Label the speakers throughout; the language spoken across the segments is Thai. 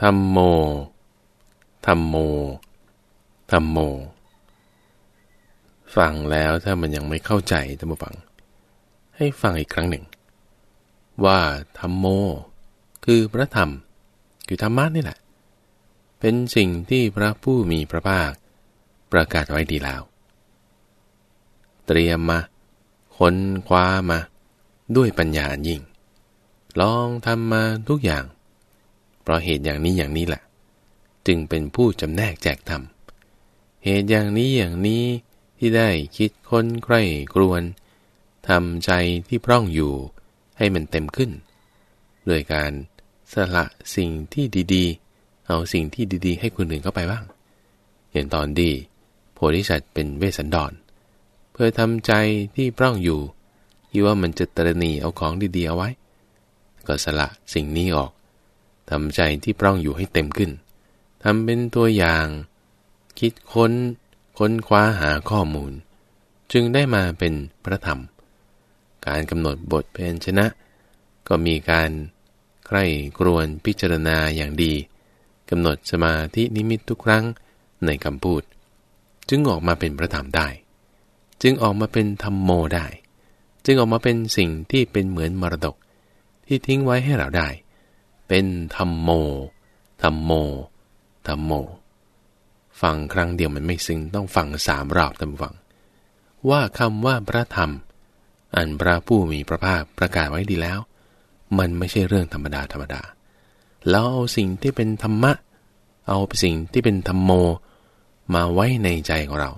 Speaker 1: ธรรมโม ธรรมโม ธรรมโม ฟังแล้วถ้ามันยังไม่เข้าใจท่านผู้ฟัง ให้ฟังอีกครั้งหนึ่ง ว่าธรรมโม คือพระธรรม คือธรรมะนี่แหละ เป็นสิ่งที่พระผู้มีพระภาค ประกาศไว้ดีแล้ว เตรียมมาค้นคว้ามา ด้วยปัญญายิ่ง ลองทำมาทุกอย่าง เพราะเหตุอย่างนี้อย่างนี้แหละ จึงเป็นผู้จำแนกแจกธรรม เหตุอย่างนี้อย่างนี้ที่ได้คิดค้นใคร่กรวนทำใจที่พร่องอยู่ให้มันเต็มขึ้น โดยการสละสิ่งที่ดีๆ เอาสิ่งที่ดีๆ ให้คนอื่นเข้าไปบ้าง อย่างตอนดีโพธิสัตว์เป็นเวสสันดร เพื่อทำใจที่พร่องอยู่ที่ว่ามันจะตรณีเอาของดีๆเอาไว้ ก็สละสิ่งนี้ออก ทำใจที่พร่องอยู่ให้เต็มขึ้นทำเป็นตัวอย่าง คิดค้น ค้นคว้าหาข้อมูล จึงได้มาเป็นพระธรรม การกำหนดบทเพนชนะ ก็มีการใคร่กรวนพิจารณาอย่างดีกำหนดสมาธินิมิตทุกครั้งในคำพูด จึงออกมาเป็นพระธรรมได้ จึงออกมาเป็นธรรมโมได้ จึงออกมาเป็นสิ่งที่เป็นเหมือนมรดกที่ทิ้งไว้ให้เราได้ เป็นธรรมโม ธรรมโม ธรรมโม ฟังครั้งเดียวมันไม่ซึ้งต้องฟังสามรอบตามฟัง ว่าคำว่าพระธรรม อันพระผู้มีพระภาคประกาศไว้ดีแล้ว มันไม่ใช่เรื่องธรรมดาธรรมดา แล้วเอาสิ่งที่เป็นธรรมะ เอาสิ่งที่เป็นธรรมโม มาไว้ในใจของเรา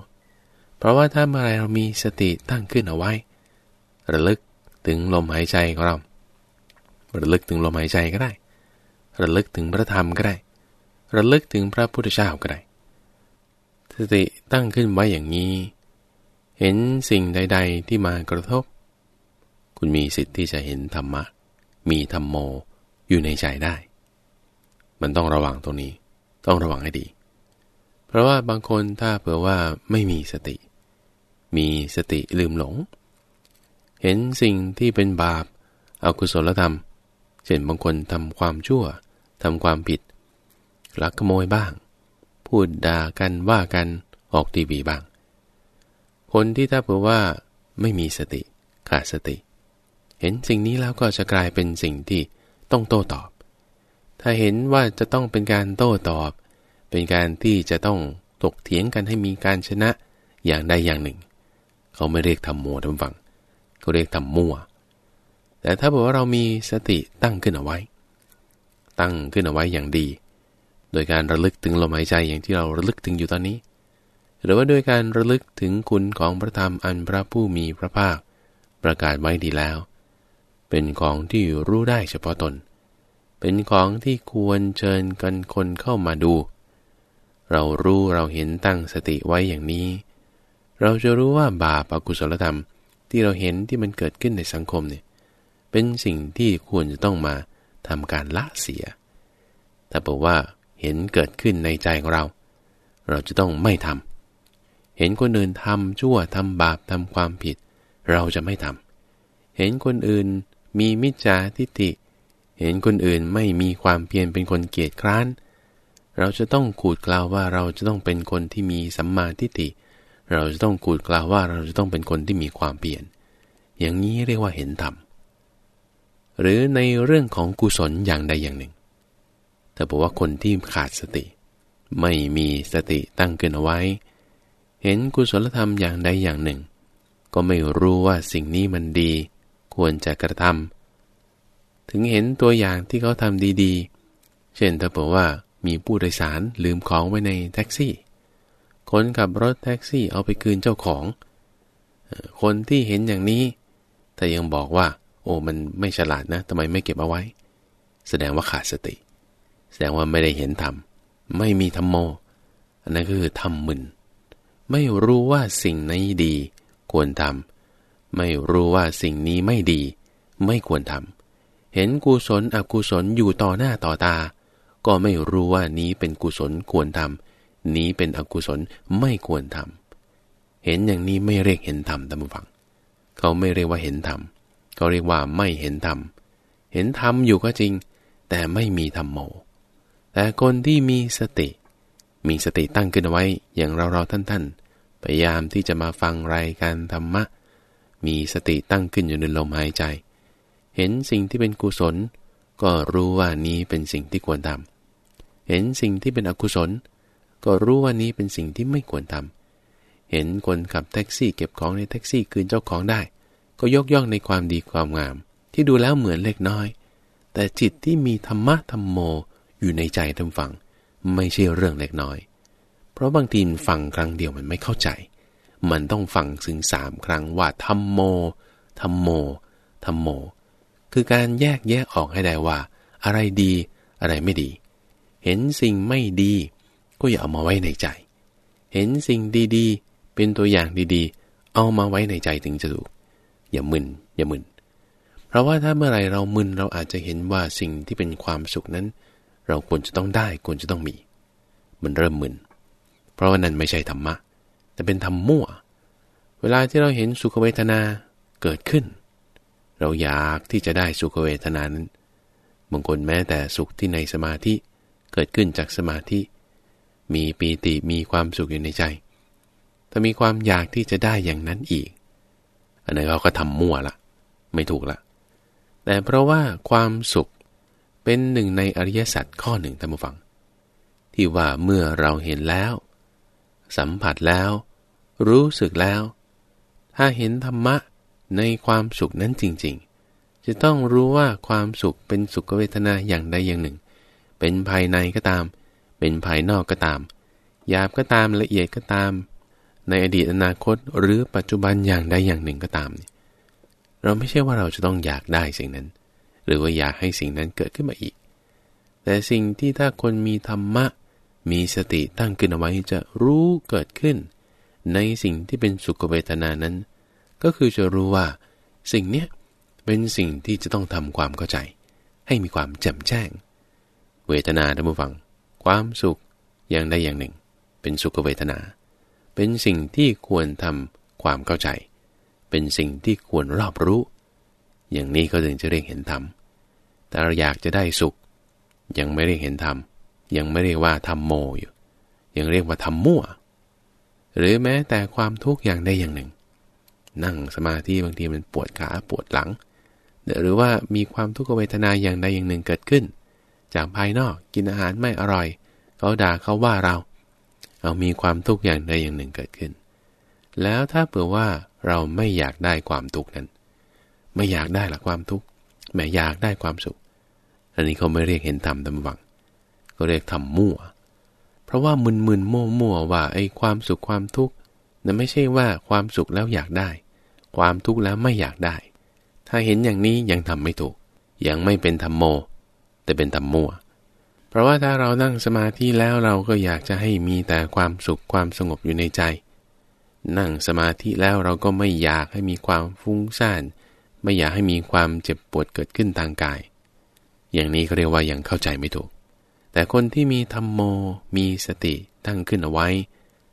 Speaker 1: เพราะว่าถ้าเมื่อไรเรามีสติตั้งขึ้นเอาไว้ ระลึกถึงลมหายใจของเรา ระลึกถึงลมหายใจก็ได้ ระลึกถึงพระธรรมก็ได้ ระลึกถึงพระพุทธเจ้าก็ได้ สติตั้งขึ้นไว้อย่างนี้ เห็นสิ่งใด ๆ ที่มากระทบ คุณมีสิทธิ์ที่จะเห็นธรรมะ มีธรรมโมอยู่ในใจได้ มันต้องระวังตรงนี้ ต้องระวังให้ดี เพราะว่าบางคนถ้าเผื่อว่าไม่มีสติ มีสติลืมหลง เห็นสิ่งที่เป็นบาปอากุศลธรรม เช่นบางคนทำความชั่ว ทำความผิด ลักขโมยบ้าง พูดด่ากันว่ากันออกทีวีบ้าง คนที่ถ้าเผื่อว่าไม่มีสติขาดสติ เห็นสิ่งนี้แล้วก็จะกลายเป็นสิ่งที่ต้องโต้ตอบ ถ้าเห็นว่าจะต้องเป็นการโต้ตอบ เป็นการที่จะต้องตกเถียงกันให้มีการชนะอย่างใดอย่างหนึ่ง เขาไม่เรียกทำโมทำฝังเขาเรียกทำมั่ว แต่ถ้าบอกว่าเรามีสติตั้งขึ้นเอาไว้ ตั้งขึ้นเอาไว้อย่างดี โดยการระลึกถึงลมหายใจอย่างที่เราระลึกถึงอยู่ตอนนี้ หรือว่าโดยการระลึกถึงคุณของพระธรรมอันพระผู้มีพระภาค ประกาศไว้ดีแล้ว เป็นของที่รู้ได้เฉพาะตน เป็นของที่ควรเชิญกันคนเข้ามาดู เรารู้เราเห็นตั้งสติไว้อย่างนี้ เราจะรู้ว่าบาปอกุศลธรรมที่เราเห็นที่มันเกิดขึ้นในสังคมเนี่ยเป็นสิ่งที่ควรจะต้องมา ทำการละเสียแต่บอกว่าเห็นเกิดขึ้นในใจของเรา เราจะต้องไม่ทำเห็นคนอื่นทำชั่วทำบาปทำความผิด เราจะไม่ทำเห็นคนอื่นมีมิจฉาทิฏฐิ เห็นคนอื่นไม่มีความเพียรเป็นคนเกียจคร้าน เราจะต้องขูดกล่าวว่าเราจะต้องเป็นคนที่มีสัมมาทิฏฐิ เราจะต้องขูดกล่าวว่าเราจะต้องเป็นคนที่มีความเพียรอย่างนี้เรียกว่าเห็นธรรม หรือในเรื่องของกุศลอย่างใดอย่างหนึ่งแต่บอกว่าคนที่ขาดสติ ไม่มีสติตั้งขึ้นเอาไว้ เห็นกุศลธรรมอย่างใดอย่างหนึ่ง ก็ไม่รู้ว่าสิ่งนี้มันดี ควรจะกระทำถึงเห็นตัวอย่างที่เขาทำดีๆ เช่นถ้าบอกว่ามีผู้โดยสารลืมของไว้ในแท็กซี่ คนขับรถแท็กซี่เอาไปคืนเจ้าของ คนที่เห็นอย่างนี้ แต่ยังบอกว่า โอ้มันไม่ฉลาดนะทำไมไม่เก็บเอาไว้ แสดงว่าขาดสติ แสดงว่าไม่ได้เห็นธรรมไม่มีธรรมโม อันนั้นคือทำมึน ไม่รู้ว่าสิ่งนี้ดี ควรทำไม่รู้ว่าสิ่งนี้ไม่ดี ไม่ควรทำเห็นกุศลอกุศลอยู่ต่อหน้าต่อตา ก็ไม่รู้ว่านี้เป็นกุศลควรทำนี้เป็นอกุศลไม่ควรทำเห็นอย่างนี้ไม่เรียกเห็นธรรมตามฟัง เขาไม่เรียกว่าเห็นธรรมเขาเรียกว่าไม่เห็นธรรม เห็นธรรมอยู่ก็จริง แต่ไม่มีธรรมโม แต่คนที่มีสติ มีสติตั้งขึ้นเอาไว้อย่างเราเราท่านท่านพยายามที่จะมาฟังรายการธรรมะ มีสติตั้งขึ้นอยู่ในลมหายใจ เห็นสิ่งที่เป็นกุศล ก็รู้ว่านี้เป็นสิ่งที่ควรทำ เห็นสิ่งที่เป็นอกุศล ก็รู้ว่านี้เป็นสิ่งที่ไม่ควรทำ เห็นคนขับแท็กซี่เก็บของในแท็กซี่คืนเจ้าของได้ ก็ยกย่องในความดีความงาม ที่ดูแล้วเหมือนเล็กน้อย แต่จิตที่มีธรรมะธรรมโมอยู่ในใจท่านฟัง ไม่ใช่เรื่องเล็กน้อย เพราะบางทีฟังครั้งเดียวมันไม่เข้าใจ มันต้องฟังถึงสามครั้งว่าธรรมโมธรรมโมธรรมโม คือการแยกแยกออกให้ได้ว่า อะไรดีอะไรไม่ดี เห็นสิ่งไม่ดี ก็อย่าเอามาไว้ในใจ เห็นสิ่งดีๆ เป็นตัวอย่างดีๆ เอามาไว้ในใจถึงจะถูก อย่ามึน อย่ามึน เพราะว่าถ้าเมื่อไรเรามึนเราอาจจะเห็นว่าสิ่งที่เป็นความสุขนั้น เราควรจะต้องได้ควรจะต้องมี มันเริ่มมึน เพราะว่านั้นไม่ใช่ธรรมะ แต่เป็นธรรมมั่ว เวลาที่เราเห็นสุขเวทนาเกิดขึ้น เราอยากที่จะได้สุขเวทนานั้นบางคนแม้แต่สุขที่ในสมาธิเกิดขึ้นจากสมาธิ มีปีติมีความสุขอยู่ในใจถ้ามีความอยากที่จะได้อย่างนั้นอีก อันนั้นเราก็ทำมั่วละไม่ถูกละ แต่เพราะว่าความสุขเป็นหนึ่งในอริยสัจข้อหนึ่งท่านผู้ฟัง ที่ว่าเมื่อเราเห็นแล้ว สัมผัสแล้ว รู้สึกแล้ว ถ้าเห็นธรรมะในความสุขนั้นจริง ๆ จะต้องรู้ว่าความสุขเป็นสุขเวทนาอย่างใดอย่างหนึ่ง เป็นภายในก็ตาม เป็นภายนอกก็ตามหยาบก็ตามละเอียดก็ตาม ในอดีตอนาคตหรือปัจจุบันอย่างใดอย่างหนึ่งก็ตาม เราไม่ใช่ว่าเราจะต้องอยากได้สิ่งนั้น หรือว่าอยากให้สิ่งนั้นเกิดขึ้นมาอีก แต่สิ่งที่ถ้าคนมีธรรมะ มีสติตั้งขึ้นเอาไว้จะรู้เกิดขึ้น ในสิ่งที่เป็นสุขเวทนานั้น ก็คือจะรู้ว่า สิ่งเนี้ยเป็นสิ่งที่จะต้องทำความเข้าใจ ให้มีความแจ่มแจ้ง เวทนาท่านผู้ฟัง ความสุขอย่างใดอย่างหนึ่ง เป็นสุขเวทนา เป็นสิ่งที่ควรทำความเข้าใจ เป็นสิ่งที่ควรรอบรู้ อย่างนี้ก็ถึงจะเรียกเห็นธรรม แต่เราอยากจะได้สุข ยังไม่ได้เห็นธรรม ยังไม่เรียกว่าธรรมโมอยู่ ยังเรียกว่าธรรมมั่ว หรือแม้แต่ความทุกข์อย่างใดอย่างหนึ่ง นั่งสมาธิบางทีมันปวดขาปวดหลัง หรือว่ามีความทุกขเวทนาอย่างใดอย่างหนึ่งเกิดขึ้น จากภายนอกกินอาหารไม่อร่อย เขาด่าเขาว่าเรา เอามีความทุกข์อย่างใดอย่างหนึ่งเกิดขึ้น แล้วถ้าเผื่อว่าเราไม่อยากได้ความทุกข์นั้น ไม่อยากได้ละความทุกข์แม้อยากได้ความสุข อันนี้เขาไม่เรียกเห็นธรรมตำวังก็เรียกทำมั่ว เพราะว่ามึนมึนมั่วมั่วว่าไอ้ความสุขความทุกข์นั้นไม่ใช่ว่าความสุขแล้วอยากได้ ความทุกข์แล้วไม่อยากได้ ถ้าเห็นอย่างนี้ยังทำไม่ถูก ยังไม่เป็นธรรมโม แต่เป็นธรรมมั่ว เพราะว่าถ้าเรานั่งสมาธิแล้วเราก็อยากจะให้มีแต่ความสุขความสงบอยู่ในใจ นั่งสมาธิแล้วเราก็ไม่อยากให้มีความฟุ้งซ่าน ไม่อยากให้มีความเจ็บปวดเกิดขึ้นทางกาย อย่างนี้ก็เรียกว่ายังเข้าใจไม่ถูก แต่คนที่มีธรรมโม มีสติตั้งขึ้นเอาไว้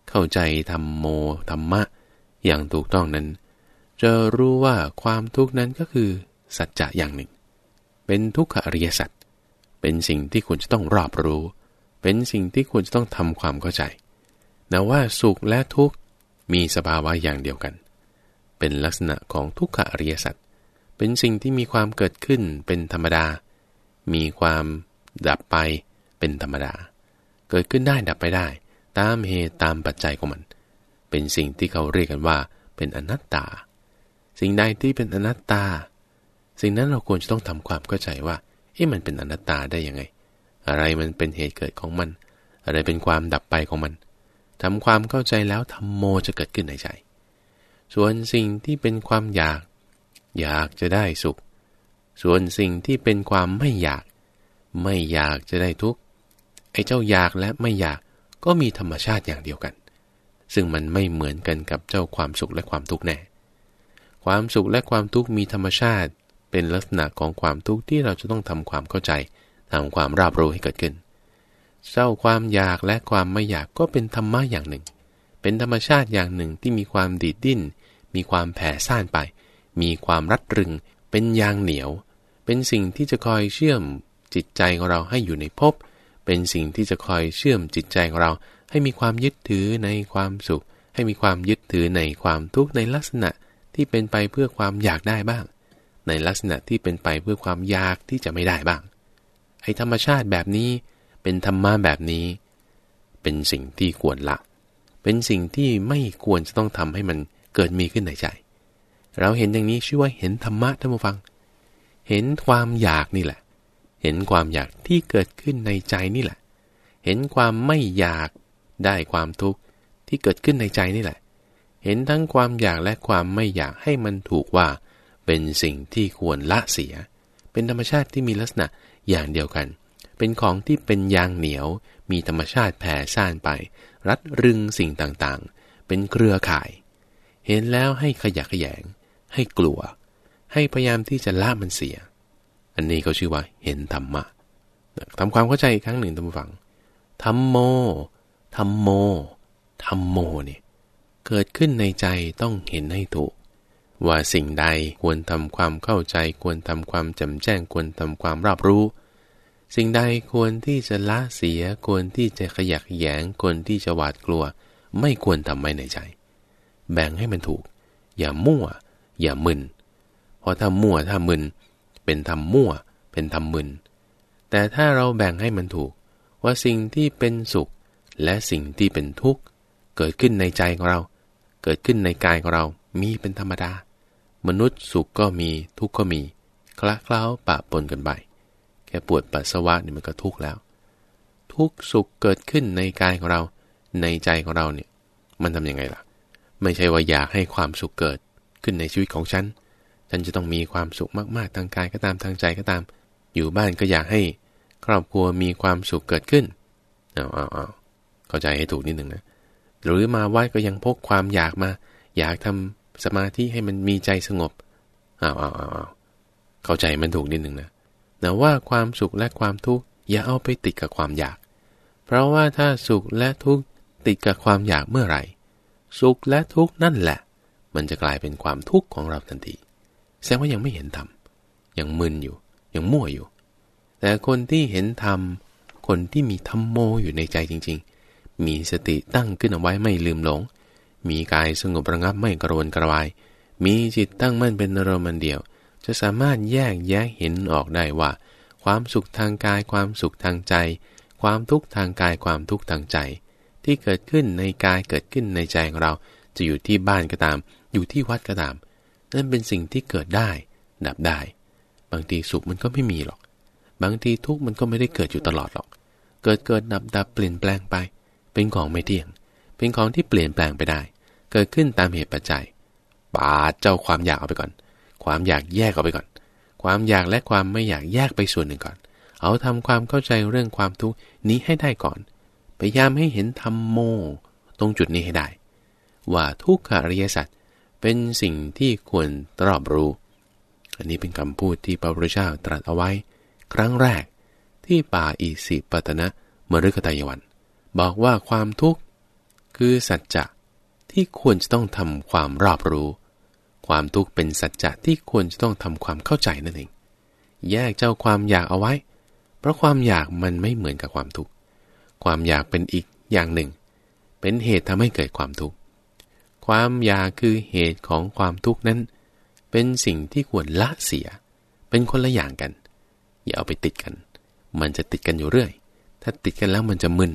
Speaker 1: เข้าใจธรรมโมธรรมะ อย่างถูกต้องนั้น จะรู้ว่าความทุกข์นั้นก็คือสัจจะอย่างหนึ่ง เป็นทุกขอริยสัจ เป็นสิ่งที่ควรจะต้องรอบรู้ เป็นสิ่งที่ควรจะต้องทำความเข้าใจนะว่าสุขและทุกข์มีสภาวะอย่างเดียวกัน เป็นลักษณะของทุกขอริยสัจเป็นสิ่งที่มีความเกิดขึ้นเป็นธรรมดา มีความดับไปเป็นธรรมดา เกิดขึ้นได้ดับไปได้ ตามเหตุตามปัจจัยของมัน เป็นสิ่งที่เขาเรียกกันว่า เป็นอนัตตา สิ่งใดที่เป็นอนัตตา สิ่งนั้นเราควรจะต้องทำความเข้าใจว่า เอ๊ะมันเป็นอนัตตาได้ยังไง อะไรมันเป็นเหตุเกิดของมัน อะไรเป็นความดับไปของมันทำความเข้าใจแล้วธรรมโมจะเกิดขึ้นในใจ ส่วนสิ่งที่เป็นความอยาก อยากจะได้สุข ส่วนสิ่งที่เป็นความไม่อยาก ไม่อยากจะได้ทุกข์ไอ้เจ้าอยากและไม่อยากก็มีธรรมชาติอย่างเดียวกัน ซึ่งมันไม่เหมือนกันกับเจ้าความสุขและความทุกข์แน่ ความสุขและความทุกข์มีธรรมชาติ เป็นลักษณะของความทุกข์ที่เราจะต้องทำความเข้าใจทำความราบรู้ให้เกิดขึ้น เจ้าความอยากและความไม่อยากก็เป็นธรรมะอย่างหนึ่ง เป็นธรรมชาติอย่างหนึ่งที่มีความดีดดิ้น มีความแผ่ซ่านไป มีความรัดรึง เป็นยางเหนียว เป็นสิ่งที่จะคอยเชื่อมจิตใจของเราให้อยู่ในภพ เป็นสิ่งที่จะคอยเชื่อมจิตใจของเรา ให้มีความยึดถือในความสุข ให้มีความยึดถือในความทุกข์ในลักษณะที่เป็นไปเพื่อความอยากได้บ้าง ในลักษณะที่เป็นไปเพื่อความอยากที่จะไม่ได้บ้าง ไอ้ธรรมชาติแบบนี้เป็นธรรมะแบบนี้ เป็นสิ่งที่ควรละ เป็นสิ่งที่ไม่ควรจะต้องทำให้มันเกิดมีขึ้นในใจ เราเห็นอย่างนี้ชื่อว่าเห็นธรรมะท่านผู้ฟัง เห็นความอยากนี่แหละ เห็นความอยากที่เกิดขึ้นในใจนี่แหละ เห็นความไม่อยากได้ความทุกข์ที่เกิดขึ้นในใจนี่แหละ เห็นทั้งความอยากและความไม่อยากให้มันถูกว่า เป็นสิ่งที่ควรละเสีย เป็นธรรมชาติที่มีลักษณะอย่างเดียวกัน เป็นของที่เป็นยางเหนียว มีธรรมชาติแผ่ซ่านไป รัดรึงสิ่งต่างๆ เป็นเครือข่าย เห็นแล้วให้ขยะขยง ให้กลัว ให้พยายามที่จะละมันเสีย อันนี้ก็ชื่อว่าเห็นธรรมะทำความเข้าใจอีกครั้งหนึ่งท่านผู้ฟังธรรมโมธรรมโมธรรมโมเนี่ยเกิดขึ้นในใจต้องเห็นให้ถูก ว่าสิ่งใดควรทำความเข้าใจ ควรทำความจำแจ้ง ควรทำความรับรู้ สิ่งใดควรที่จะละเสีย ควรที่จะขยักแยงควรที่จะหวาดกลัว ไม่ควรทำไว้ในใจ แบ่งให้มันถูก อย่ามั่ว อย่ามึนเพราะถ้ามั่วถ้ามึน เป็นทำมั่ว เป็นทำมึน แต่ถ้าเราแบ่งให้มันถูก ว่าสิ่งที่เป็นสุข และสิ่งที่เป็นทุกข์เกิดขึ้นในใจของเรา เกิดขึ้นในกายของเรามีเป็นธรรมดา มนุษย์สุขก็มีทุกข์ก็มี คละเคล้าปะปนกันไปแค่ปวดปัสสาวะนี่มันก็ทุกข์แล้ว ทุกสุขเกิดขึ้นในกายของเราในใจของเราเนี่ยมันทํำยังไงล่ะ ไม่ใช่ว่าอยากให้ความสุขเกิดขึ้นในชีวิตของฉันฉันจะต้องมีความสุขมากๆทางกายก็ตามทางใจก็ตาม อยู่บ้านก็อยากให้ ครอบครัวมีความสุขเกิดขึ้นเอาเอาเอาเข้าใจให้ถูกนิดหนึ่งนะหรือมาวัดก็ยังพกความอยากมา อยากทำ สมาธิให้มันมีใจสงบอ้าวอ้าวอ้าวเข้าใจมันถูกนิดหนึ่งนะแต่ว่าความสุขและความทุกข์อย่าเอาไปติดกับความอยาก เพราะว่าถ้าสุขและทุกข์ติดกับความอยากเมื่อไหร่ สุขและทุกข์นั่นแหละ มันจะกลายเป็นความทุกข์ของเราทันทีแสดงว่ายังไม่เห็นธรรมยังมึนอยู่ ยังมั่วอยู่ แต่คนที่เห็นธรรมคนที่มีธรรมโมอยู่ในใจจริง ๆ มีสติตั้งขึ้นเอาไว้ไม่ลืมหลง มีกายสงบระงับไม่กระวนกระวาย มีจิตตั้งมั่นเป็นอารมณ์เดียว จะสามารถแยกแยะเห็นออกได้ว่า ความสุขทางกายความสุขทางใจ ความทุกข์ทางกายความทุกข์ทางใจ ที่เกิดขึ้นในกายเกิดขึ้นในใจของเรา จะอยู่ที่บ้านก็ตาม อยู่ที่วัดก็ตาม นั่นเป็นสิ่งที่เกิดได้ ดับได้ บางทีสุขมันก็ไม่มีหรอก บางทีทุกข์มันก็ไม่ได้เกิดอยู่ตลอดหรอก เกิดเกิดดับดับเปลี่ยนแปลงไป เป็นของไม่เที่ยง เป็นของที่เปลี่ยนแปลงไปได้ เกิดขึ้นตามเหตุปัจจัยปาดเจ้าความอยากเอาไปก่อน ความอยากแยกเอาไปก่อน ความอยากและความไม่อยากแยกไปส่วนหนึ่งก่อน เอาทำความเข้าใจเรื่องความทุกข์นี้ให้ได้ก่อน พยายามให้เห็นธรรมโม ตรงจุดนี้ให้ได้ ว่าทุกขอริยสัจเป็นสิ่งที่ควรตรอบรู้ อันนี้เป็นคำพูดที่พระพุทธเจ้าตรัสเอาไว้ ครั้งแรกที่ป่าอิสิปตนะมฤคตายวัน บอกว่าความทุกข์ คือสัจจะ ที่ควรจะต้องทำความรอบรู้ ความทุกข์เป็นสัจจะที่ควรจะต้องทำความเข้าใจนั่นเอง แยกเจ้าความอยากเอาไว้ เพราะความอยากมันไม่เหมือนกับความทุกข์ ความอยากเป็นอีกอย่างหนึ่ง เป็นเหตุทำให้เกิดความทุกข์ ความอยากคือเหตุของความทุกข์นั้น เป็นสิ่งที่ควรละเสีย เป็นคนละอย่างกัน อย่าเอาไปติดกัน มันจะติดกันอยู่เรื่อย ถ้าติดกันแล้วมันจะมึน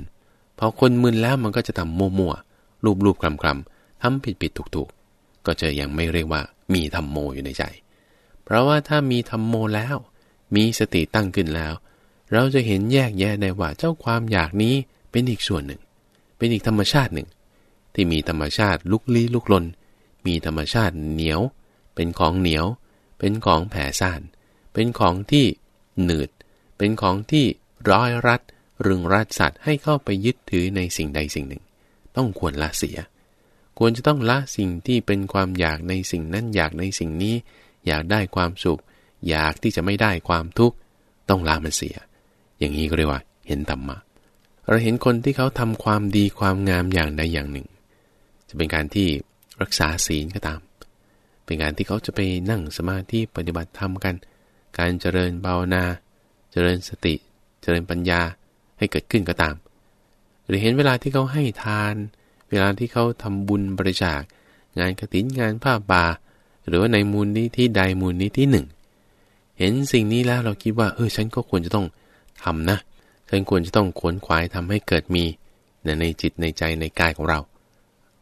Speaker 1: พอคนมึนแล้วมันก็จะทำมั่วๆ รูปๆคลำๆทำผิดๆถูกๆก็จะยังไม่เรียกว่ามีธรรมโมอยู่ในใจ เพราะว่าถ้ามีธรรมโมแล้ว มีสติตั้งขึ้นแล้ว เราจะเห็นแยกแยะได้ว่าเจ้าความอยากนี้เป็นอีกส่วนหนึ่ง เป็นอีกธรรมชาติหนึ่ง ที่มีธรรมชาติลุกลี้ลุกลน มีธรรมชาติเหนียว เป็นของเหนียว เป็นของแผ่ซ่าน เป็นของที่หนืด เป็นของที่ร้อยรัดรึงรัดสัตว์ให้เข้าไปยึดถือในสิ่งใดสิ่งหนึ่ง ต้องควรละเสีย ควรจะต้องละสิ่งที่เป็นความอยากในสิ่งนั้นอยากในสิ่งนี้ อยากได้ความสุข อยากที่จะไม่ได้ความทุกข์ต้องละมันเสีย อย่างนี้ก็เรียกว่า เห็นธรรมะเราเห็นคนที่เขาทำความดีความงามอย่างใดอย่างหนึ่ง จะเป็นการที่รักษาศีลก็ตาม เป็นการที่เขาจะไปนั่งสมาธิปฏิบัติธรรมกัน การเจริญภาวนา เจริญสติ เจริญปัญญาให้เกิดขึ้นก็ตาม หรือเห็นเวลาที่เขาให้ทาน เวลาที่เขาทำบุญบริจาค งานกระถินงานผ้าป่าหรือว่าในมูลนี้ที่ใดมูลนี้ที่หนึ่งเห็นสิ่งนี้แล้วเราคิดว่าเออฉันก็ควรจะต้องทำนะ ฉันควรจะต้องขวนขวายทำให้เกิดมีในจิตในใจในกายของเรา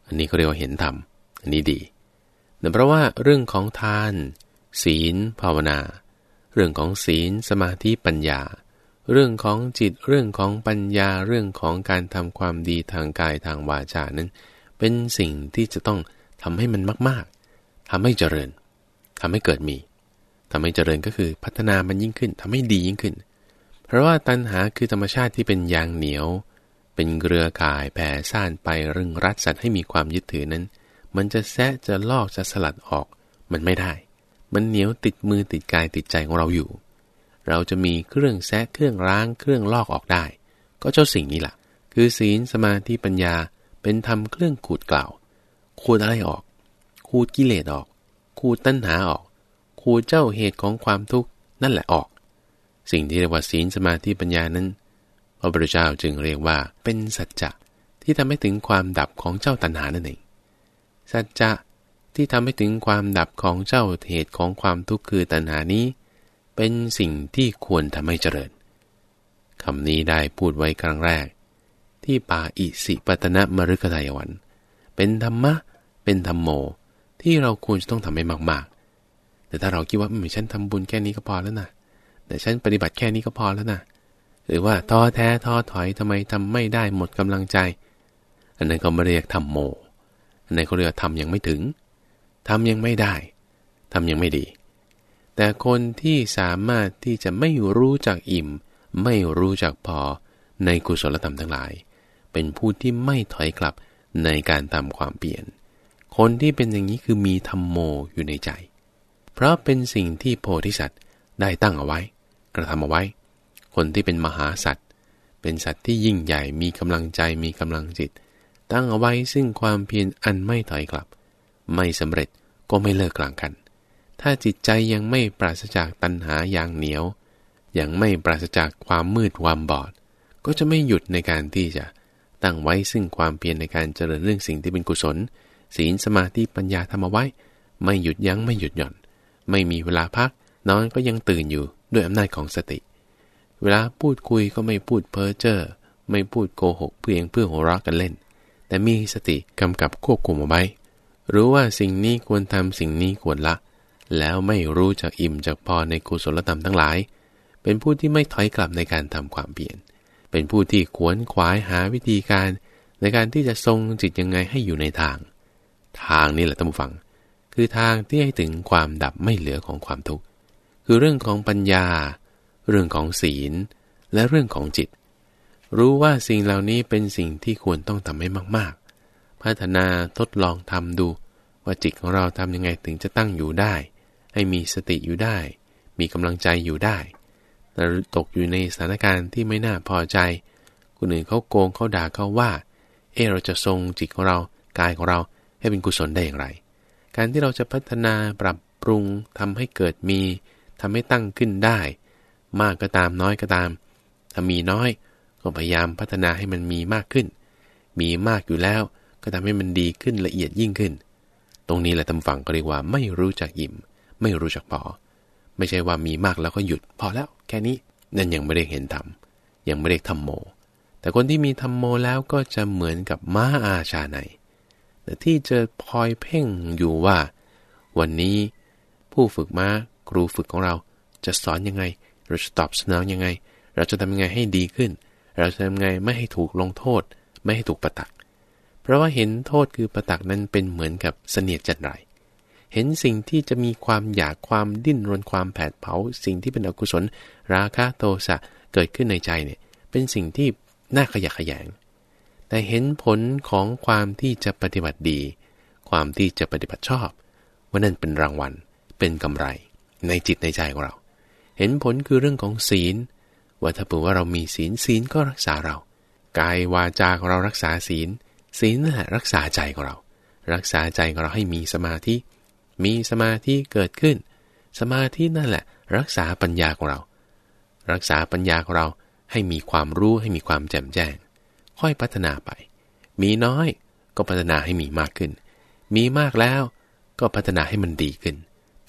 Speaker 1: อันนี้ก็เรียกว่าเห็นธรรมอันนี้ดีแต่เพราะว่าเรื่องของทาน ศีล ภาวนา เรื่องของศีล สมาธิปัญญา เรื่องของจิตเรื่องของปัญญาเรื่องของการทำความดีทางกายทางวาจานั้น เป็นสิ่งที่จะต้องทำให้มันมาก ๆทำให้เจริญทำให้เกิดมีทำให้เจริญก็คือพัฒนามันยิ่งขึ้นทำให้ดียิ่งขึ้น เพราะว่าตัณหาคือธรรมชาติที่เป็นยางเหนียว เป็นเกลือข่ายแผ่ซ่านไปรึงรัดสัตว์ให้มีความยึดถือนั้น มันจะแซะจะลอกจะสลัดออก มันไม่ได้ มันเหนียวติดมือติดกายติดใจของเราอยู่ เราจะมีเครื่องแซะเครื่องล้างเครื่องลอกออกได้ ก็เจ้าสิ่งนี้แหละคือศีลสมาธิปัญญาเป็นธรรมเครื่องขูดกล่าวขูดอะไรออกขูดกิเลสออกขูดตัณหาออกขูดเจ้าเหตุของความทุกข์นั่นแหละออก สิ่งที่เรียกว่าศีลสมาธิปัญญานั้นพระพุทธเจ้าจึงเรียกว่าเป็นสัจจะที่ทำให้ถึงความดับของเจ้าตัณหานั่นเองสัจจะที่ทำให้ถึงความดับของเจ้าเหตุของความทุกข์คือตัณหานี้ เป็นสิ่งที่ควรทำให้เจริญคำนี้ได้พูดไว้ครั้งแรก ที่ป่าอิสิปตนะมฤคทายวัน เป็นธรรมะ เป็นธรรมโม ที่เราควรจะต้องทำให้มาก ๆ แต่ถ้าเราคิดว่าไม่ฉันทำบุญแค่นี้ก็พอแล้วนะแต่ฉันปฏิบัติแค่นี้ก็พอแล้วนะหรือว่าท้อแท้ท้อถอยทำไมทำไม่ได้หมดกำลังใจ อันนั้นเขาไม่เรียกทำโม อันนั้นเขาเรียกทำยังไม่ถึงทำยังไม่ได้ทำยังไม่ดี แต่คนที่สามารถที่จะไม่รู้จักอิ่ม ไม่รู้จักพอในกุศลธรรมทั้งหลาย เป็นผู้ที่ไม่ถอยกลับในการทำความเปลี่ยน คนที่เป็นอย่างนี้คือมีธรรมโมอยู่ในใจ เพราะเป็นสิ่งที่โพธิสัตว์ได้ตั้งเอาไว้ กระทำเอาไว้ คนที่เป็นมหาสัตว์ เป็นสัตว์ที่ยิ่งใหญ่มีกำลังใจมีกำลังจิต ตั้งเอาไว้ซึ่งความเพียรอันไม่ถอยกลับ ไม่สำเร็จก็ไม่เลิกกลางกัน ถ้าจิตใจยังไม่ปราศจากตัณหาอย่างเหนียว ยังไม่ปราศจากความมืดความบอด ก็จะไม่หยุดในการที่จะตั้งไว้ซึ่งความเพียรในการเจริญเรื่องสิ่งที่เป็นกุศล ศีลสมาธิปัญญาทำเอาไว้ ไม่หยุดยั้งไม่หยุดหย่อน ไม่มีเวลาพักนอนก็ยังตื่นอยู่ด้วยอำนาจของสติ เวลาพูดคุยก็ไม่พูดเพ้อเจ้อไม่พูดโกหกเพียงเพื่อหัวเราะกันเล่น แต่มีสติกำกับควบคุมเอาไว้รู้ว่าสิ่งนี้ควรทำสิ่งนี้ควรละ แล้วไม่รู้จักอิ่มจากพอในกุศลธรรมทั้งหลาย เป็นผู้ที่ไม่ถอยกลับในการทำความเปลี่ยน เป็นผู้ที่ขวนขวายหาวิธีการในการที่จะทรงจิตยังไงให้อยู่ในทาง ทางนี้แหละท่านผู้ฟัง คือทางที่ให้ถึงความดับไม่เหลือของความทุกข์ คือเรื่องของปัญญา เรื่องของศีล และเรื่องของจิต รู้ว่าสิ่งเหล่านี้เป็นสิ่งที่ควรต้องทำให้มาก ๆ พัฒนาทดลองทำดู ว่าจิตของเราทำยังไงถึงจะตั้งอยู่ได้ ให้มีสติอยู่ได้ มีกำลังใจอยู่ได้แต่ตกอยู่ในสถานการณ์ที่ไม่น่าพอใจ คนอื่นเขาโกงเขาด่าเขาว่า เออเราจะทรงจิตของเรากายของเราให้เป็นกุศลได้อย่างไร การที่เราจะพัฒนาปรับปรุงทำให้เกิดมีทำให้ตั้งขึ้นได้ มากก็ตามน้อยก็ตาม ถ้ามีน้อยก็พยายามพัฒนาให้มันมีมากขึ้น มีมากอยู่แล้วก็ทำให้มันดีขึ้นละเอียดยิ่งขึ้น ตรงนี้แหละทำฝั่งก็เรียกว่าไม่รู้จักยิ้ม ไม่รู้จักพอ ไม่ใช่ว่ามีมากแล้วก็หยุดพอแล้วแค่นี้นั่นยังไม่ได้เห็นธรรมยังไม่ได้ทำโม แต่คนที่มีธรรมโมแล้วก็จะเหมือนกับม้าอาชาในแต่ที่จะพลอยเพ่งอยู่ว่า วันนี้ผู้ฝึกมา้าครูฝึกของเราจะสอนยังไง เราจะตอบสนองยังไง เราจะทำยังไงให้ดีขึ้น เราจะทำยังไงไม่ให้ถูกลงโทษ ไม่ให้ถูกประตัก เพราะว่าเห็นโทษคือประตักนั้นเป็นเหมือนกับเสนียดจัดไร เห็นสิ่งที่จะมีความอยากความดิ้นรนความแผดเผา สิ่งที่เป็นอกุศล ราคะโทสะเกิดขึ้นในใจเนี่ยเป็นสิ่งที่น่าขยะขยง แต่เห็นผลของความที่จะปฏิบัติดี ความที่จะปฏิบัติชอบว่านั่นเป็นรางวัลเป็นกำไร ในจิตในใจของเรา เห็นผลคือเรื่องของศีล ว่าถ้าเผื่อว่าเรามีศีลศีลก็รักษาเรากายวาจาของเรารักษาศีล ศีลนั่นแหละรักษาใจของเรา รักษาใจของเราให้มีสมาธิ มีสมาธิเกิดขึ้น สมาธินั่นแหละ รักษาปัญญาของเรา รักษาปัญญาของเราให้มีความรู้ให้มีความแจ่มแจ้ง ค่อยพัฒนาไป มีน้อยก็พัฒนาให้มีมากขึ้น มีมากแล้วก็พัฒนาให้มันดีขึ้น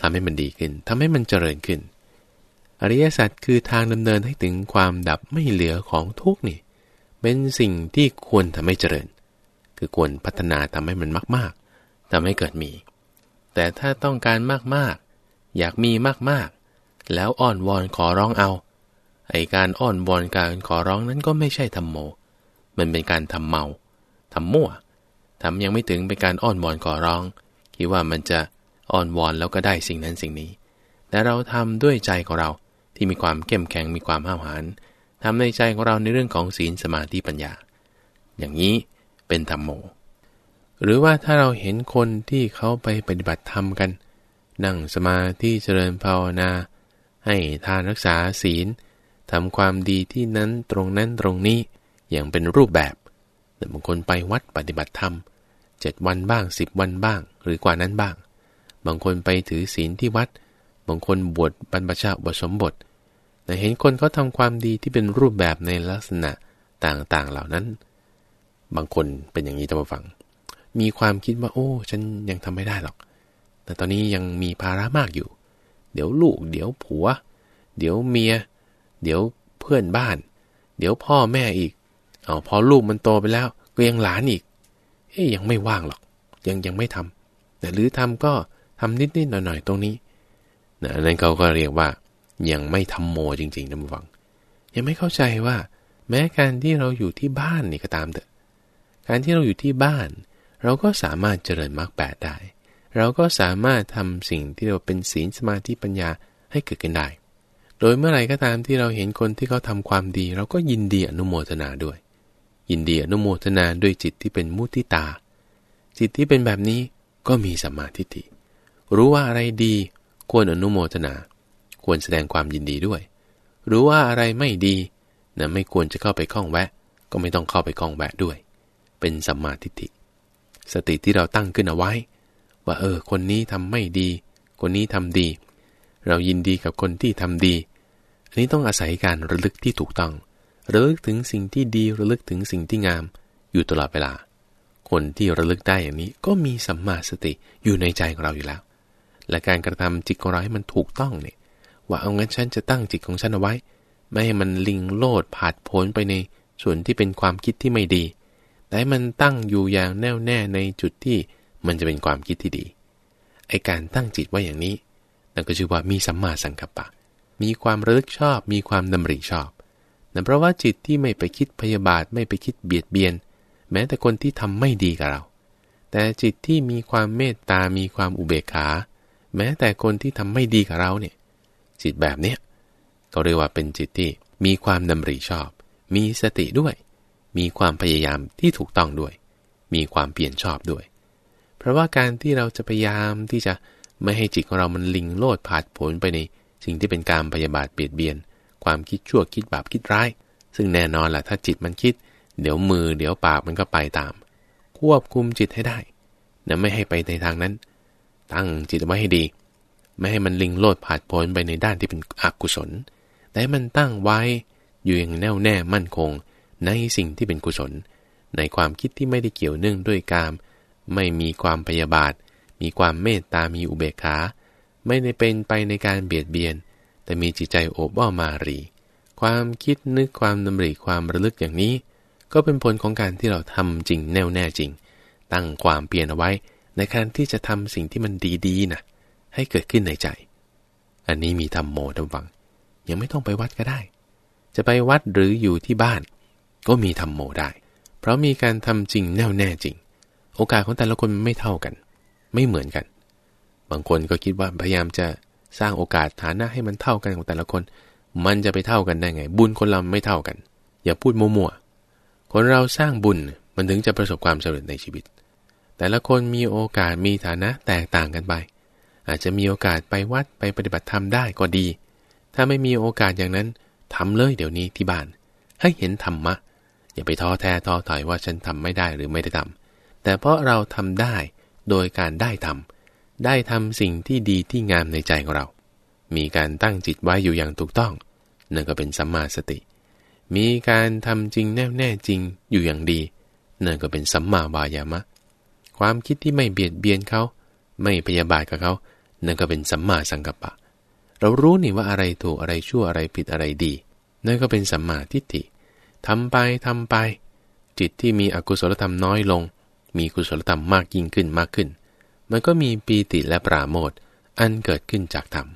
Speaker 1: ทำให้มันดีขึ้นทำให้มันเจริญขึ้น อริยสัจคือทางดำเนินให้ถึงความดับไม่เหลือของทุกนี่เป็นสิ่งที่ควรทำให้เจริญ คือควรพัฒนาทำให้มันมาก ๆทำให้เกิดมี แต่ถ้าต้องการมากๆ อยากมีมากๆ แล้วอ้อนวอนขอร้องเอา ไอการอ้อนวอนการขอร้องนั้นก็ไม่ใช่ทำโม มันเป็นการทำเมาทำมั่วทำยังไม่ถึงเป็นการอ้อนวอนขอร้อง คิดว่ามันจะอ้อนวอนแล้วก็ได้สิ่งนั้นสิ่งนี้ แต่เราทำด้วยใจของเราที่มีความเข้มแข็งมีความห้าวหาญทำในใจของเราในเรื่องของศีลสมาธิปัญญา อย่างนี้เป็นธรรมโม หรือว่าถ้าเราเห็นคนที่เขาไปปฏิบัติธรรมกัน นั่งสมาธิเจริญภาวนา ให้ทานรักษาศีลทำความดีที่นั้นตรงนั้นตรงนี้อย่างเป็นรูปแบบแต่บางคนไปวัดปฏิบัติธรรมเจ็ดวันบ้างสิบวันบ้าง หรือกว่านั้นบ้าง บางคนไปถือศีลที่วัด บางคนบวชบรรพชาบทสมบทแต่เห็นคนเขาทาความดีที่เป็นรูปแบบในลักษณะต่างๆเหล่านั้น บางคนเป็นอย่างนี้ท่านผู้ฟัง มีความคิดว่า โอ้ ฉันยังทำไม่ได้หรอก แต่ตอนนี้ยังมีภาระมากอยู่ เดี๋ยวลูก เดี๋ยวผัว เดี๋ยวเมีย เดี๋ยวเพื่อนบ้าน เดี๋ยวพ่อแม่อีก เอาพอลูกมันโตไปแล้ว ก็ยังหลานอีก เอ้ยยังไม่ว่างหรอก ยังยังไม่ทำแต่หรือทำก็ทำนิดนิดหน่อยหน่อยตรงนี้นะนั้นเขาก็เรียกว่า ยังไม่ทำโมจริงๆนะมึงฟัง ยังไม่เข้าใจว่า แม้การที่เราอยู่ที่บ้านนี่ก็ตามเถอะ การที่เราอยู่ที่บ้าน เราก็สามารถเจริญมรรคแปดได้ เราก็สามารถทำสิ่งที่เราเป็นศีลสมาธิปัญญาให้เกิดขึ้นได้ โดยเมื่อไหร่ก็ตามที่เราเห็นคนที่เขาทาความดี เราก็ยินดีอนุโมทนาด้วย ยินดีอนุโมทนาด้วยจิตที่เป็นมุติตา จิตที่เป็นแบบนี้ก็มีสัมมาทิฏฐิ รู้ว่าอะไรดีควรอนุโมทนา ควรแสดงความยินดีด้วย รู้ว่าอะไรไม่ดีนะไม่ควรจะเข้าไปข้องแวะ ก็ไม่ต้องเข้าไปข้องแวะด้วย เป็นสัมมาทิฏฐิ สติที่เราตั้งขึ้นเอาไว้ ว่าเออ คนนี้ทำไม่ดี คนนี้ทำดี เรายินดีกับคนที่ทำดี อันนี้ต้องอาศัยการระลึกที่ถูกต้อง ระลึกถึงสิ่งที่ดีระลึกถึงสิ่งที่งาม อยู่ตลอดเวลา คนที่ระลึกได้อย่างนี้ก็มีสัมมาสติอยู่ในใจของเราอยู่แล้ว และการกระทำจิตของเราให้มันถูกต้องเนี่ยว่าเอางั้นฉันจะตั้งจิตของฉันเอาไว้ ไม่ให้มันลิงโลดผาดโผนไปในส่วนที่เป็นความคิดที่ไม่ดี แต่มันตั้งอยู่อย่างแน่วแน่ในจุดที่มันจะเป็นความคิดที่ดี ไอการตั้งจิตไว้อย่างนี้ นั่นก็ชื่อว่ามีสัมมาสังกัปปะ มีความระลึกชอบ มีความดำริชอบนะเพราะว่าจิตที่ไม่ไปคิดพยาบาท ไม่ไปคิดเบียดเบียน แม้แต่คนที่ทำไม่ดีกับเรา แต่จิตที่มีความเมตตา มีความอุเบกขา แม้แต่คนที่ทำไม่ดีกับเราเนี่ย จิตแบบเนี้ยเขาเรียกว่าเป็นจิตที่มีความดำริชอบ มีสติด้วย มีความพยายามที่ถูกต้องด้วย มีความเปลี่ยนชอบด้วย เพราะว่าการที่เราจะพยายามที่จะไม่ให้จิตของเรามันลิงโลดผาดผลไปในสิ่งที่เป็นการพยาบาทเบียดเบียน ความคิดชั่วคิดบาปคิดร้าย ซึ่งแน่นอนแหละถ้าจิตมันคิด เดี๋ยวมือเดี๋ยวปากมันก็ไปตาม ควบคุมจิตให้ได้นะไม่ให้ไปในทางนั้น ตั้งจิตไว้ให้ดี ไม่ให้มันลิงโลดผาดโผนไปในด้านที่เป็นอกุศลแต่มันตั้งไว้อยู่อย่างแน่วแน่มั่นคง ในสิ่งที่เป็นกุศล ในความคิดที่ไม่ได้เกี่ยวเนื่องด้วยกาม ไม่มีความพยาบาท มีความเมตตามีอุเบกขา ไม่ได้เป็นไปในการเบียดเบียน แต่มีจิตใจโอบอ้อมมารี ความคิดนึกความดำริความระลึกอย่างนี้ ก็เป็นผลของการที่เราทำจริงแน่วแน่จริง ตั้งความเปลี่ยนเอาไว้ในการที่จะทำสิ่งที่มันดีๆนะให้เกิดขึ้นในใจ อันนี้มีธรรมโมทำฟัง ยังไม่ต้องไปวัดก็ได้ จะไปวัดหรืออยู่ที่บ้าน ก็มีธรรมโมได้ เพราะมีการทำจริงแน่วแน่จริง โอกาสของแต่ละคนไม่เท่ากัน ไม่เหมือนกัน บางคนก็คิดว่าพยายามจะสร้างโอกาสฐานะให้มันเท่ากันของแต่ละคน มันจะไปเท่ากันได้ไง บุญคนเราไม่เท่ากัน อย่าพูดมั่วๆคนเราสร้างบุญมันถึงจะประสบความสำเร็จในชีวิต แต่ละคนมีโอกาสมีฐานะแตกต่างกันไป อาจจะมีโอกาสไปวัดไปปฏิบัติธรรมได้ก็ดี ถ้าไม่มีโอกาสอย่างนั้นทำเลยเดี๋ยวนี้ที่บ้าน ให้เห็นธรรมะ อย่าไปท้อแท้ท้อถอยว่าฉันทำไม่ได้หรือไม่ได้ทำแต่เพราะเราทำได้โดยการได้ทำได้ทำสิ่งที่ดีที่งามในใจของเรา มีการตั้งจิตไว้อยู่อย่างถูกต้องนั่นก็เป็นสัมมาสติ มีการทำจริงแน่แน่จริงอยู่อย่างดีนั่นก็เป็นสัมมาวายามะ ความคิดที่ไม่เบียดเบียนเขา ไม่พยาบาทกับเขานั่นก็เป็นสัมมาสังกัปปะ เรารู้นี่ว่าอะไรถูกอะไรชั่วอะไรผิดอะไรดี นั่นก็เป็นสัมมาทิฏฐิ ทำไปทำไป จิตที่มีอกุศลธรรมน้อยลง มีกุศลธรรมมากยิ่งขึ้นมากขึ้น มันก็มีปีติและปราโมทอันเกิดขึ้นจากธรรม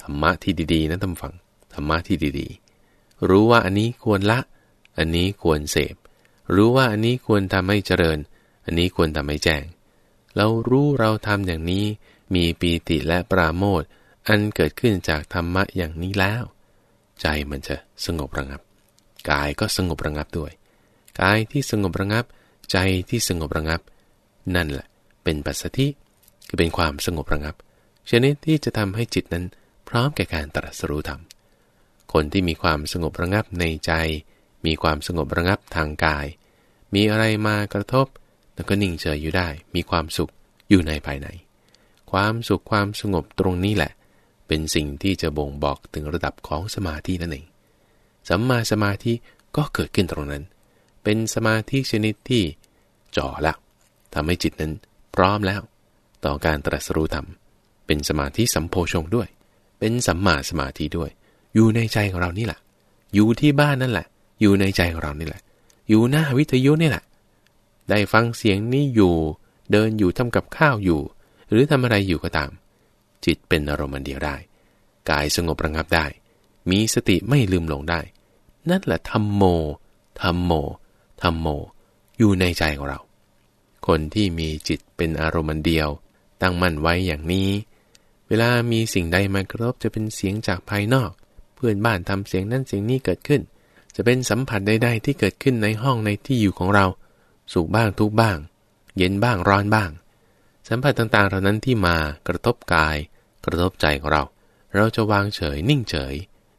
Speaker 1: ธรรมะที่ดีๆนะท่านฟังธรรมะที่ดีๆ รู้ว่าอันนี้ควรละ อันนี้ควรเสพ รู้ว่าอันนี้ควรทำให้เจริญ อันนี้ควรทำให้แจ้ง เรารู้เราทำอย่างนี้มีปีติและปราโมทอันเกิดขึ้นจากธรรมะอย่างนี้แล้ว ใจมันจะสงบระงับ กายก็สงบระงับด้วย กายที่สงบระงับ ใจที่สงบระงับ นั่นแหละ เป็นปัสสธิคือเป็นความสงบระงับ ชนิดที่จะทำให้จิตนั้นพร้อมแก่การตรัสรู้ธรรม คนที่มีความสงบระงับในใจ มีความสงบระงับทางกาย มีอะไรมากระทบ แล้วก็นิ่งเฉยอยู่ได้ มีความสุขอยู่ในภายใน ความสุขความสงบตรงนี้แหละ เป็นสิ่งที่จะบ่งบอกถึงระดับของสมาธินั่นเอง สัมมาสมาธิก็เกิดขึ้นตรงนั้น เป็นสมาธิชนิดที่จ่อละทำให้จิตนั้นพร้อมแล้ว ต่อการตรัสรู้ธรรม เป็นสมาธิสัมโพชงด้วย เป็นสัมมาสมาธิด้วย อยู่ในใจของเรานี่แหละ อยู่ที่บ้านนั่นแหละ อยู่ในใจของเรานี่แหละ อยู่หน้าวิทยุนี่แหละ ได้ฟังเสียงนี้อยู่ เดินอยู่ทำกับข้าวอยู่ หรือทำอะไรอยู่ก็ตาม จิตเป็นอารมณ์เดียวได้ กายสงบระงับได้ มีสติไม่ลืมหลงได้ นั่นแหละธรรมโมธรรมโมธรรมโม อยู่ในใจของเรา คนที่มีจิตเป็นอารมณ์เดียว ตั้งมั่นไว้อย่างนี้ เวลามีสิ่งใดมากระทบจะเป็นเสียงจากภายนอก เพื่อนบ้านทำเสียงนั้นเสียงนี้เกิดขึ้น จะเป็นสัมผัสใดๆที่เกิดขึ้นในห้องในที่อยู่ของเรา สุขบ้างทุกบ้าง เย็นบ้างร้อนบ้าง สัมผัสต่างๆเหล่านั้นที่มากระทบกาย กระทบใจของเรา เราจะวางเฉยนิ่งเฉย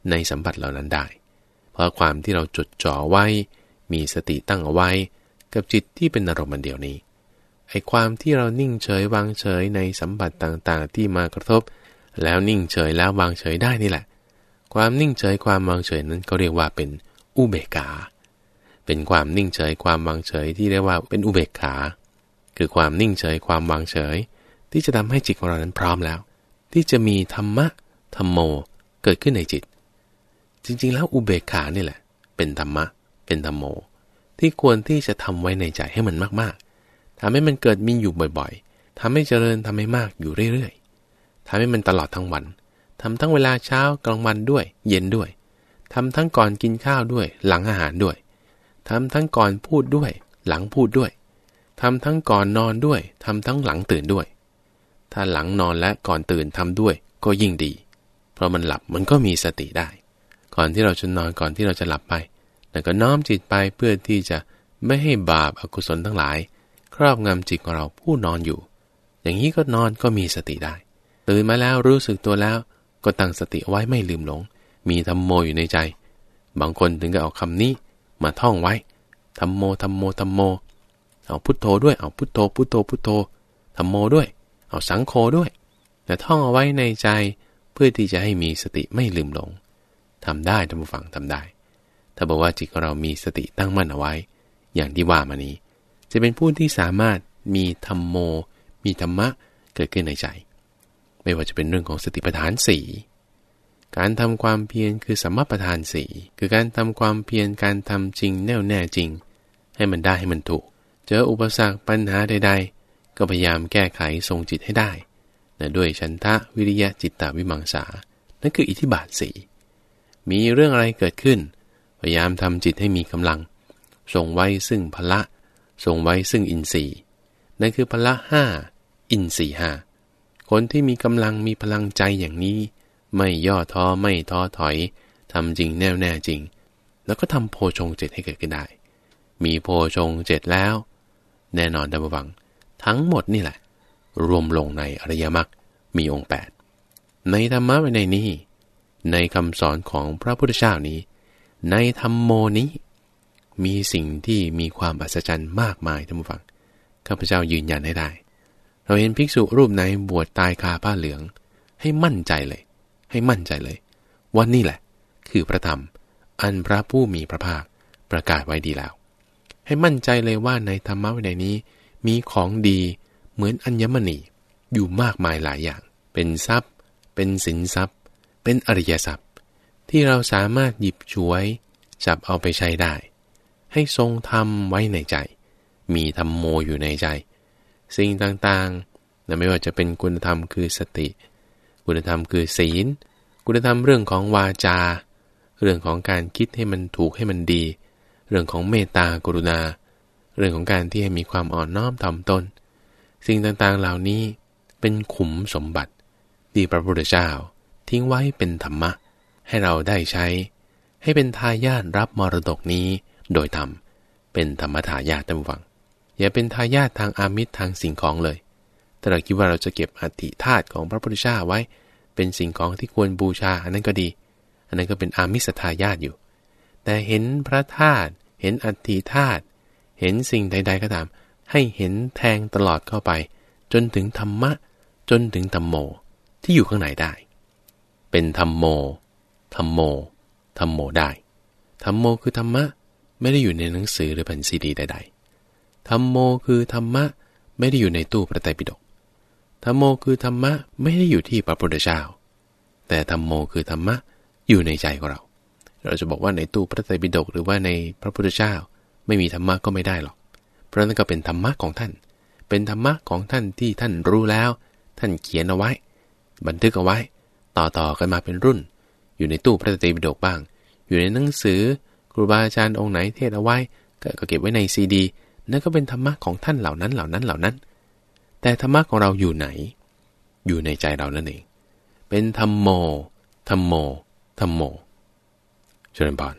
Speaker 1: ในสัมผัสเหล่านั้นได้ เพราะความที่เราจดจ่อไว้ มีสติตั้งเอาไว้ กับจิตที่เป็นอารมณ์เดียวนี้ไอ้ความที่เรานิ่งเฉยวางเฉยในสัมผัสต่างๆ ที่มากระทบ แล้วนิ่งเฉยแล้ววางเฉยได้นี่แหละ ความนิ่งเฉยความวางเฉยนั้นก็เรียกว่าเป็นอุเบกขาเป็นความนิ่งเฉยความวางเฉยที่เรียกว่าเป็นอุเบกขา คือความนิ่งเฉยความวางเฉย ที่จะทำให้จิตของเรานั้นพร้อมแล้ว ที่จะมีธรรมะธรรมโมเกิดขึ้นในจิต จริง ๆ แล้วอุเบกขานี่แหละ เป็นธรรมะ เป็นธรรมโม ที่ควรที่จะทำไว้ในใจให้มันมากๆทำให้มันเกิดมีอยู่บ่อยๆทำให้เจริญทำให้มากอยู่เรื่อยๆทำให้มันตลอดทั้งวันทำทั้งเวลาเช้ากลางวันด้วย เย็นด้วยทำทั้งก่อนกินข้าวด้วย หลังอาหารด้วยทำทั้งก่อนพูดด้วย หลังพูดด้วยทำทั้งก่อนนอนด้วยทำทั้งหลังตื่นด้วย ถ้าหลังนอนและก่อนตื่นทำด้วยก็ยิ่งดี เพราะมันหลับมันก็มีสติได้ ก่อนที่เราจะนอนก่อนที่เราจะหลับไปแต่ก็น้อมจิตไปเพื่อที่จะไม่ให้บาปอากุศลทั้งหลาย ครอบงำจิตของเราผู้นอนอยู่ อย่างนี้ก็นอนก็มีสติได้ ตื่นมาแล้วรู้สึกตัวแล้ว ก็ตั้งสติไว้ไม่ลืมหลง มีธรรมโมอยู่ในใจ บางคนถึงก็เอาคำนี้มาท่องไว้ธรรมโมธรรมโมธรรมโม เอาพุทโธด้วย เอาพุทโธพุทโธพุทโธธรรมโมด้วย เอาสังโฆด้วย แต่ท่องเอาไว้ในใจเพื่อที่จะให้มีสติไม่ลืมหลง ทำได้ท่านผู้ฟังทำได้ ถ้าบอกว่าจิตของเรามีสติตั้งมั่นเอาไว้ อย่างที่ว่ามานี้ จะเป็นผู้ที่สามารถมีธรรมโม มีธรรมะเกิดขึ้นในใจ ไม่ว่าจะเป็นเรื่องของสติปัฏฐานสีการทำความเพียรคือสัมมาปัฏฐานสีคือการทำความเพียรการทำจริงแน่วแน่จริง ให้มันได้ให้มันถูก เจออุปสรรคปัญหาใด ๆ ก็พยายามแก้ไขทรงจิตให้ได้นะด้วยชันทะวิริยะจิตตาวิมังสา นั่นคืออิทธิบาทสี่ มีเรื่องอะไรเกิดขึ้น พยายามทำจิตให้มีกำลังทรงไว้ซึ่งพละทรงไว้ซึ่งอินทรีย์นั่นคือพละห้าอินทรีห้าคนที่มีกำลังมีพลังใจอย่างนี้ ไม่ย่อท้อไม่ท้อถอยทำจริงแน่วแน่จริง แล้วก็ทำโพชงเจ็ให้เกิดขึ้นได้ มีโพชงเจ็แล้ว แน่นอนดับวัง ทั้งหมดนี่แหละ รวมลงในอริยมรรคมีองค์ 8 ในธรรมะในนี้ ในคำสอนของพระพุทธเจ้านี้ ในธรรมโมนี้ มีสิ่งที่มีความอัศจรรย์มากมายท่านผู้ฟังข้าพเจ้ายืนยันให้ได้ เราเห็นภิกษุรูปไหนบวชตายคาผ้าเหลือง ให้มั่นใจเลย ให้มั่นใจเลยว่านี่แหละ คือพระธรรม อันพระผู้มีพระภาคประกาศไว้ดีแล้ว ให้มั่นใจเลยว่าในธรรมะวินัยนี้ มีของดีเหมือนอัญมณีอยู่มากมายหลายอย่าง เป็นทรัพย์ เป็นสินทรัพย์ เป็นอริยทรัพย์ที่เราสามารถหยิบช่วย จับเอาไปใช้ได้ ให้ทรงทำไว้ในใจ มีธรรมโมอยู่ในใจ สิ่งต่างๆนะไม่ว่าจะเป็นคุณธรรมคือสติ คุณธรรมคือศีล คุณธรรมเรื่องของวาจา เรื่องของการคิดให้มันถูกให้มันดี เรื่องของเมตตากรุณา เรื่องของการที่ให้มีความอ่อนน้อมถ่อมตน สิ่งต่างๆเหล่านี้เป็นขุมสมบัติที่พระพุทธเจ้า ทิ้งไว้เป็นธรรมะ ให้เราได้ใช้ ให้เป็นทายาทรับมรดกนี้โดยธรรม เป็นธรรมทายาทตั้งวัง อย่าเป็นทายาททางอามิตรทางสิ่งของเลยถ้าเราคิดว่าเราจะเก็บอัฐิธาตุของพระพุทธเจ้าไว้ เป็นสิ่งของที่ควรบูชา อันนั้นก็ดี อันนั้นก็เป็นอามิสทายาทอยู่ แต่เห็นพระธาตุ เห็นอัฐิธาตุ เห็นสิ่งใด ๆ ก็ตาม ให้เห็นแทงตลอดเข้าไป จนถึงธรรมะ จนถึงธรรมโม ที่อยู่ข้างในได้ เป็นธรรมโม ธรรมโม ธรรมโมได้ ธรรมโมคือธรรมะ ไม่ได้อยู่ในหนังสือหรือแผ่นซีดีใดๆ ธรรมโมคือธรรมะ ไม่ได้อยู่ในตู้พระไตรปิฎก ธรรมโมคือธรรมะไม่ได้อยู่ที่พระพุทธเจ้า แต่ธรรมโมคือธรรมะอยู่ในใจของเรา เราจะบอกว่าในตู้พระไตรปิฎกหรือว่าในพระพุทธเจ้า ไม่มีธรรมะก็ไม่ได้หรอก เพราะนั่นก็เป็นธรรมะของท่าน เป็นธรรมะของท่านที่ท่านรู้แล้ว ท่านเขียนเอาไว้ บันทึกเอาไว้ ต่อต่อกันมาเป็นรุ่น อยู่ในตู้พระไตรปิฎกบ้าง อยู่ในหนังสือครูบาอาจารย์องค์ไหนเทศเอาไว้ก็เก็บไว้ในซีดีนั่นก็เป็นธรรมะของท่านเหล่านั้นเหล่านั้นเหล่านั้น แต่ธรรมะของเราอยู่ไหน อยู่ในใจเรานั่นเอง เป็นธรรมโมธรรมโมธรรมโมเจริญพร